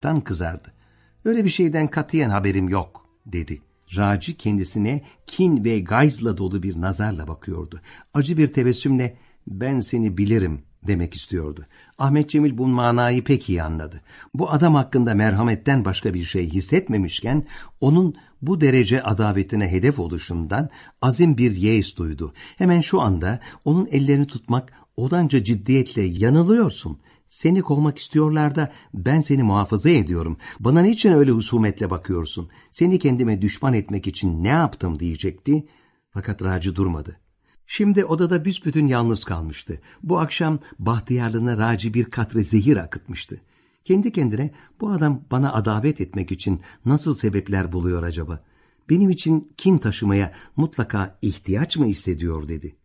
Tan kızardı. Öyle bir şeyden katiyen haberim yok, dedi. Raci kendisine kin ve gayzla dolu bir nazarla bakıyordu. Acı bir tebessümle ben seni bilirim demek istiyordu. Ahmet Cemil bu manayı pek iyi anladı. Bu adam hakkında merhametten başka bir şey hissetmemişken onun bu derece adavetine hedef oluşundan azim bir yeis duydu. Hemen şu anda onun ellerini tutmak odanca ciddiyetle yanılıyorsun. Seni kovmak istiyorlar da ben seni muhafaza ediyorum. Bana niçin öyle husumetle bakıyorsun? Seni kendime düşman etmek için ne yaptım diyecekti. Fakat Raci durmadı. Şimdi odada büsbütün yalnız kalmıştı. Bu akşam bahtiyarlığına Raci bir katre zehir akıtmıştı. Kendi kendine bu adam bana adavet etmek için nasıl sebepler buluyor acaba? Benim için kin taşımaya mutlaka ihtiyaç mı hissediyor dedi.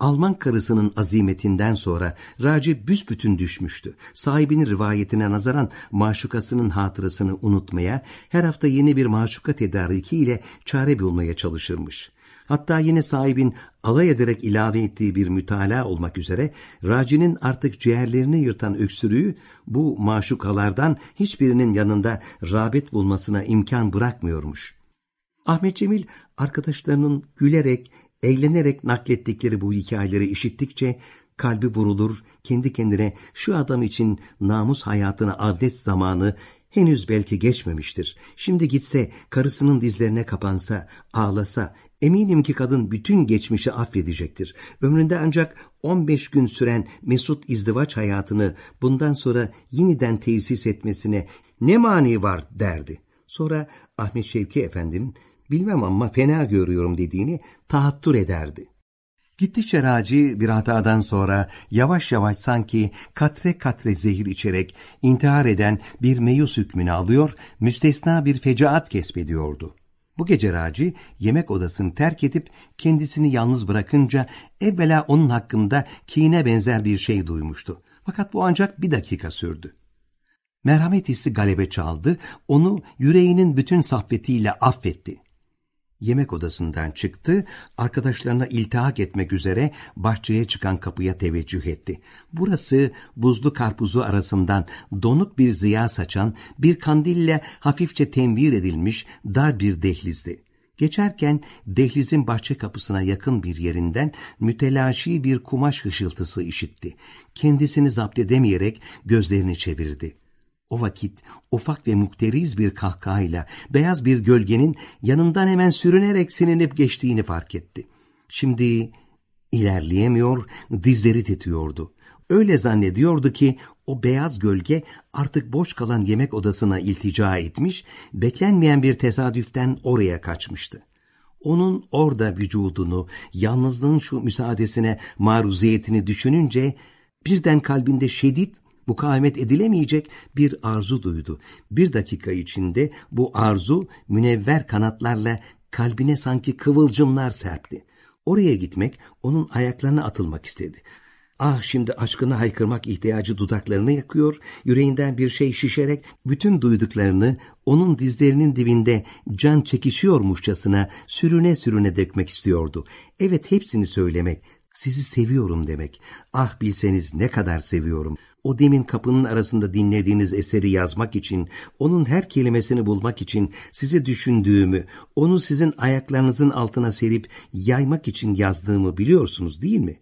Alman karısının azimetinden sonra Raci büsbütün düşmüştü. Sahibinin rivayetine nazaran maşukasının hatırasını unutmaya, her hafta yeni bir maşuka tedariki ile çare bulmaya çalışırmış. Hatta yine sahibin alay ederek ilave ettiği bir mütalaa olmak üzere Raci'nin artık ciğerlerini yırtan öksürüğü bu maşukalardan hiçbirinin yanında rağbet bulmasına imkan bırakmıyormuş. Ahmet Cemil arkadaşlarının gülerek, eğlenerek naklettikleri bu hikayeleri işittikçe kalbi vurulur, kendi kendine şu adam için namus hayatına adet zamanı henüz belki geçmemiştir. Şimdi gitse, karısının dizlerine kapansa, ağlasa, eminim ki kadın bütün geçmişi affedecektir. Ömründe ancak 15 gün süren mesut izdivaç hayatını bundan sonra yeniden tesis etmesine ne mani var derdi. Sonra Ahmet Şevki Efendi'nin bilmem ama fena görüyorum dediğini tahattür ederdi. Gittikçe Raci bir hatadan sonra yavaş yavaş sanki katre katre zehir içerek intihar eden bir meyus hükmünü alıyor, müstesna bir fecaat kesbediyordu. Bu gece Raci yemek odasını terk edip kendisini yalnız bırakınca evvela onun hakkında kine benzer bir şey duymuştu. Fakat bu ancak bir dakika sürdü. Merhamet hissi galebe çaldı, onu yüreğinin bütün saffetiyle affetti yemek odasından çıktı, arkadaşlarına iltihak etmek üzere bahçeye çıkan kapıya teveccüh etti. Burası buzlu karpuzu arasından donuk bir ziya saçan, bir kandille hafifçe tenvir edilmiş dar bir dehlizdi. Geçerken dehlizin bahçe kapısına yakın bir yerinden mütelaşi bir kumaş hışıltısı işitti. Kendisini zapt edemeyerek gözlerini çevirdi. O vakit ufak ve mukteriz bir kahkahayla beyaz bir gölgenin yanından hemen sürünerek silinip geçtiğini fark etti. Şimdi ilerleyemiyor, dizleri titriyordu. Öyle zannediyordu ki o beyaz gölge artık boş kalan yemek odasına iltica etmiş, beklenmeyen bir tesadüften oraya kaçmıştı. Onun orada vücudunu, yalnızlığın şu müsaadesine maruziyetini düşününce birden kalbinde şiddet mukavemet edilemeyecek bir arzu duydu. Bir dakika içinde bu arzu münevver kanatlarla kalbine sanki kıvılcımlar serpti. Oraya gitmek, onun ayaklarına atılmak istedi. Ah şimdi aşkını haykırmak ihtiyacı dudaklarını yakıyor, yüreğinden bir şey şişerek bütün duyduklarını onun dizlerinin dibinde can çekişiyormuşçasına sürüne sürüne dökmek istiyordu. Evet hepsini söylemek, sizi seviyorum demek. Ah bilseniz ne kadar seviyorum o demin kapının arasında dinlediğiniz eseri yazmak için, onun her kelimesini bulmak için sizi düşündüğümü, onu sizin ayaklarınızın altına serip yaymak için yazdığımı biliyorsunuz değil mi?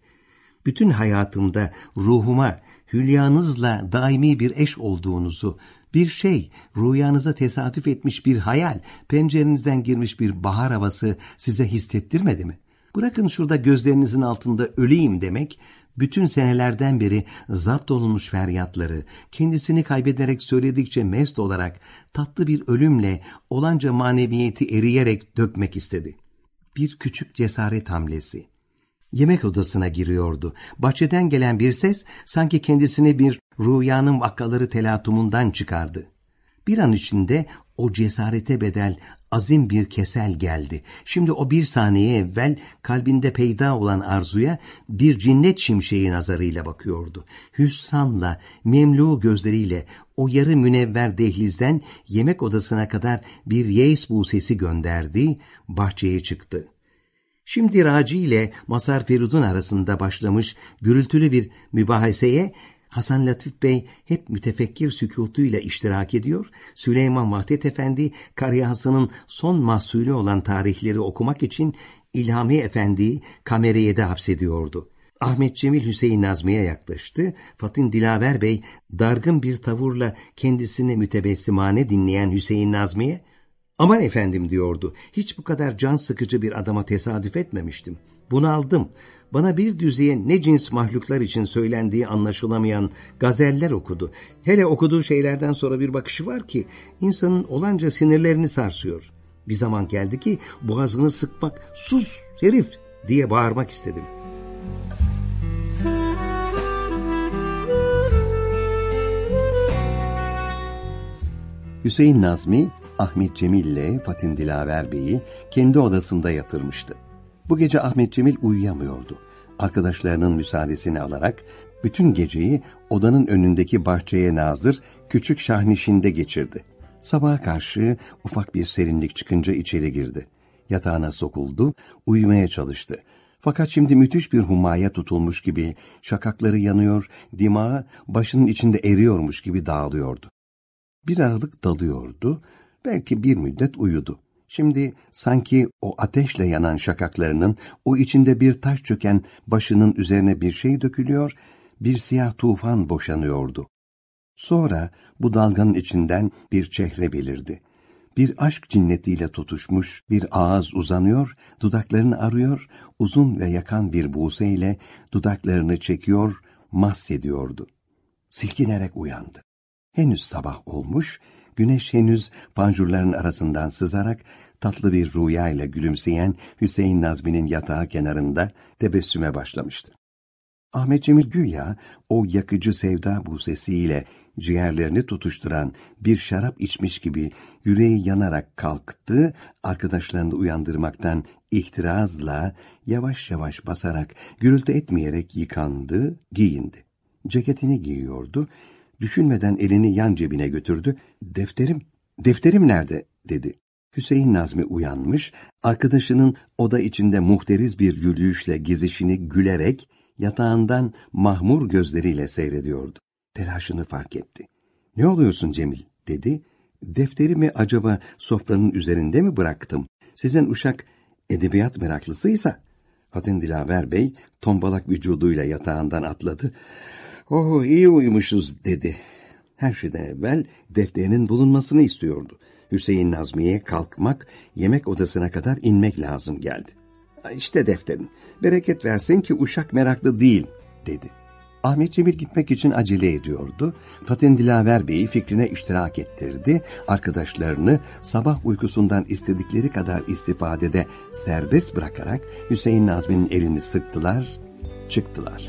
Bütün hayatımda ruhuma, hülyanızla daimi bir eş olduğunuzu, bir şey, rüyanıza tesadüf etmiş bir hayal, pencerenizden girmiş bir bahar havası size hissettirmedi mi? Bırakın şurada gözlerinizin altında öleyim demek, bütün senelerden beri zapt olunmuş feryatları, kendisini kaybederek söyledikçe mest olarak tatlı bir ölümle olanca maneviyeti eriyerek dökmek istedi. Bir küçük cesaret hamlesi. Yemek odasına giriyordu. Bahçeden gelen bir ses sanki kendisini bir rüyanın vakaları telatumundan çıkardı. Bir an içinde o cesarete bedel azim bir kesel geldi. Şimdi o bir saniye evvel kalbinde peyda olan arzuya bir cinnet şimşeği nazarıyla bakıyordu. Hüsranla, memlu gözleriyle o yarı münevver dehlizden yemek odasına kadar bir yeis sesi gönderdi, bahçeye çıktı. Şimdi Raci ile Masar Feridun arasında başlamış gürültülü bir mübahiseye Hasan Latif Bey hep mütefekkir sükutuyla iştirak ediyor, Süleyman Vahdet Efendi, Kariyası'nın son mahsulü olan tarihleri okumak için İlhami Efendi'yi kameriyede hapsediyordu. Ahmet Cemil Hüseyin Nazmi'ye yaklaştı. Fatin Dilaver Bey dargın bir tavırla kendisini mütebessimane dinleyen Hüseyin Nazmi'ye Aman efendim diyordu. Hiç bu kadar can sıkıcı bir adama tesadüf etmemiştim. Bunu aldım. Bana bir düzeye ne cins mahluklar için söylendiği anlaşılamayan gazeller okudu. Hele okuduğu şeylerden sonra bir bakışı var ki insanın olanca sinirlerini sarsıyor. Bir zaman geldi ki boğazını sıkmak, sus herif diye bağırmak istedim. Hüseyin Nazmi, Ahmet Cemil ile Fatin Dilaver Bey'i kendi odasında yatırmıştı. Bu gece Ahmet Cemil uyuyamıyordu. Arkadaşlarının müsaadesini alarak bütün geceyi odanın önündeki bahçeye nazır küçük şahnişinde geçirdi. Sabaha karşı ufak bir serinlik çıkınca içeri girdi. Yatağına sokuldu, uyumaya çalıştı. Fakat şimdi müthiş bir humaya tutulmuş gibi şakakları yanıyor, dimağı başının içinde eriyormuş gibi dağılıyordu. Bir aralık dalıyordu, belki bir müddet uyudu. Şimdi sanki o ateşle yanan şakaklarının, o içinde bir taş çöken başının üzerine bir şey dökülüyor, bir siyah tufan boşanıyordu. Sonra bu dalganın içinden bir çehre belirdi. Bir aşk cinnetiyle tutuşmuş bir ağız uzanıyor, dudaklarını arıyor, uzun ve yakan bir buğse dudaklarını çekiyor, mahsediyordu. Silkinerek uyandı. Henüz sabah olmuş, güneş henüz panjurların arasından sızarak tatlı bir rüya ile gülümseyen Hüseyin Nazmi'nin yatağı kenarında tebessüme başlamıştı. Ahmet Cemil güya o yakıcı sevda bu sesiyle ciğerlerini tutuşturan bir şarap içmiş gibi yüreği yanarak kalktı, arkadaşlarını uyandırmaktan ihtirazla yavaş yavaş basarak, gürültü etmeyerek yıkandı, giyindi. Ceketini giyiyordu, düşünmeden elini yan cebine götürdü, defterim, defterim nerede, dedi. Hüseyin Nazmi uyanmış, arkadaşının oda içinde muhteriz bir yürüyüşle gezişini gülerek, yatağından mahmur gözleriyle seyrediyordu. Telaşını fark etti. Ne oluyorsun Cemil dedi. Defterimi acaba sofranın üzerinde mi bıraktım? Sizin uşak edebiyat meraklısıysa. Hatin Dilaver Bey tombalak vücuduyla yatağından atladı. Oh iyi uyumuşuz dedi. Her şeyden evvel defterinin bulunmasını istiyordu. Hüseyin Nazmi'ye kalkmak, yemek odasına kadar inmek lazım geldi. İşte defterin. Bereket versin ki uşak meraklı değil, dedi. Ahmet Cemil gitmek için acele ediyordu. Fatin Dilaver Bey'i fikrine iştirak ettirdi. Arkadaşlarını sabah uykusundan istedikleri kadar istifadede serbest bırakarak Hüseyin Nazmi'nin elini sıktılar, çıktılar.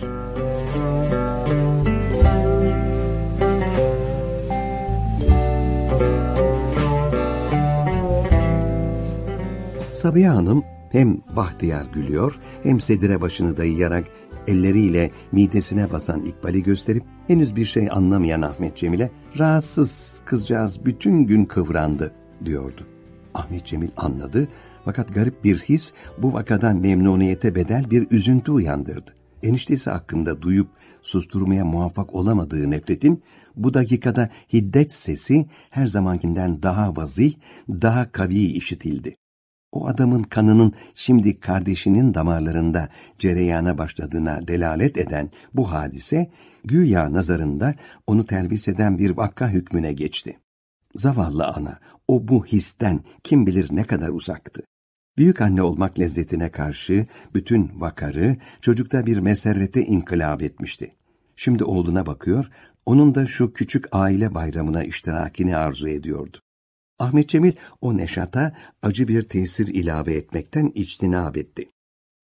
Sabiha Hanım hem bahtiyar gülüyor hem sedire başını dayayarak elleriyle midesine basan İkbal'i gösterip henüz bir şey anlamayan Ahmet Cemil'e rahatsız kızcağız bütün gün kıvrandı diyordu. Ahmet Cemil anladı fakat garip bir his bu vakadan memnuniyete bedel bir üzüntü uyandırdı. Eniştesi hakkında duyup susturmaya muvaffak olamadığı nefretin bu dakikada hiddet sesi her zamankinden daha vazih, daha kavi işitildi. O adamın kanının şimdi kardeşinin damarlarında cereyana başladığına delalet eden bu hadise, güya nazarında onu telbis eden bir vakka hükmüne geçti. Zavallı ana, o bu histen kim bilir ne kadar uzaktı. Büyük anne olmak lezzetine karşı bütün vakarı çocukta bir meserrete inkılap etmişti. Şimdi oğluna bakıyor, onun da şu küçük aile bayramına iştirakini arzu ediyordu. Ahmet Cemil o neşata acı bir tesir ilave etmekten içtinab etti.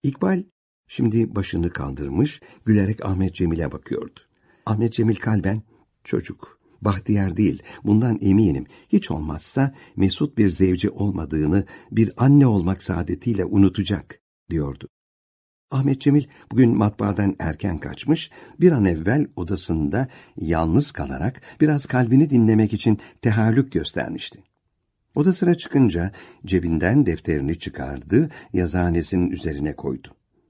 İkbal şimdi başını kaldırmış, gülerek Ahmet Cemil'e bakıyordu. Ahmet Cemil kalben, çocuk, bahtiyar değil, bundan eminim, hiç olmazsa mesut bir zevci olmadığını bir anne olmak saadetiyle unutacak, diyordu. Ahmet Cemil bugün matbaadan erken kaçmış, bir an evvel odasında yalnız kalarak biraz kalbini dinlemek için tehallük göstermişti. Odasına çıkınca cebinden defterini çıkardı, yazıhanesinin üzerine koydu.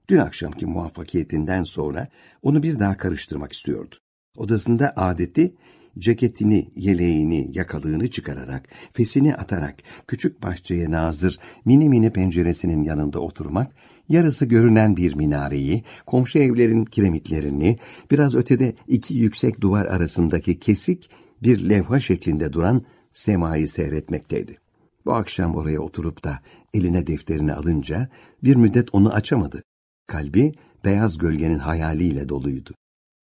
Dün akşamki muvaffakiyetinden sonra onu bir daha karıştırmak istiyordu. Odasında adeti ceketini, yeleğini, yakalığını çıkararak, fesini atarak küçük bahçeye nazır mini mini penceresinin yanında oturmak, yarısı görünen bir minareyi, komşu evlerin kiremitlerini, biraz ötede iki yüksek duvar arasındaki kesik bir levha şeklinde duran semayı seyretmekteydi. Bu akşam oraya oturup da eline defterini alınca bir müddet onu açamadı. Kalbi beyaz gölgenin hayaliyle doluydu.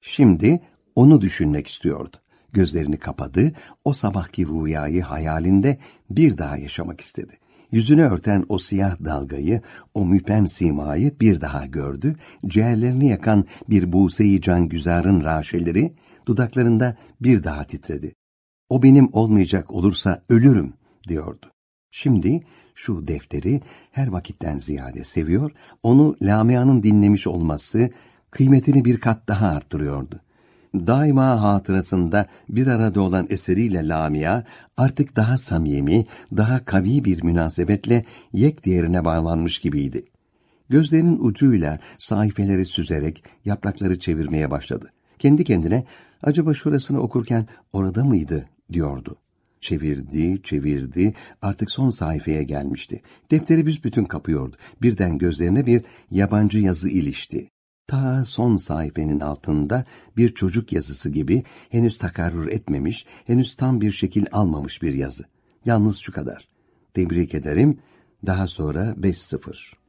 Şimdi onu düşünmek istiyordu. Gözlerini kapadı, o sabahki rüyayı hayalinde bir daha yaşamak istedi. Yüzünü örten o siyah dalgayı, o müpem simayı bir daha gördü, ciğerlerini yakan bir Buse-i Güzar'ın raşeleri dudaklarında bir daha titredi. O benim olmayacak olursa ölürüm diyordu. Şimdi şu defteri her vakitten ziyade seviyor, onu Lamia'nın dinlemiş olması kıymetini bir kat daha arttırıyordu. Daima hatırasında bir arada olan eseriyle Lamia artık daha samimi, daha kavi bir münasebetle yek diğerine bağlanmış gibiydi. Gözlerinin ucuyla sayfeleri süzerek yaprakları çevirmeye başladı. Kendi kendine acaba şurasını okurken orada mıydı diyordu. Çevirdi, çevirdi, artık son sayfaya gelmişti. Defteri büsbütün kapıyordu. Birden gözlerine bir yabancı yazı ilişti. Ta son sayfenin altında bir çocuk yazısı gibi henüz takarrur etmemiş, henüz tam bir şekil almamış bir yazı. Yalnız şu kadar. Tebrik ederim, daha sonra 5-0.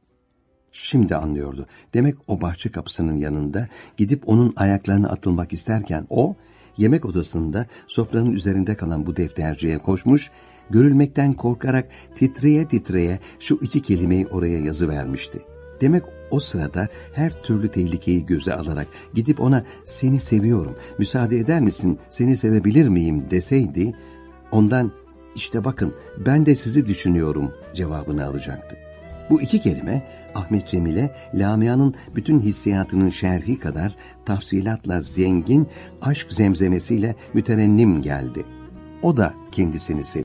Şimdi anlıyordu. Demek o bahçe kapısının yanında gidip onun ayaklarına atılmak isterken o, yemek odasında sofranın üzerinde kalan bu defterciye koşmuş, görülmekten korkarak titreye titreye şu iki kelimeyi oraya yazı vermişti. Demek o sırada her türlü tehlikeyi göze alarak gidip ona seni seviyorum, müsaade eder misin, seni sevebilir miyim deseydi, ondan işte bakın ben de sizi düşünüyorum cevabını alacaktı. Bu iki kelime Ahmet Cemil'e Lamia'nın bütün hissiyatının şerhi kadar tafsilatla zengin aşk zemzemesiyle müterennim geldi. O da kendisini seviyor.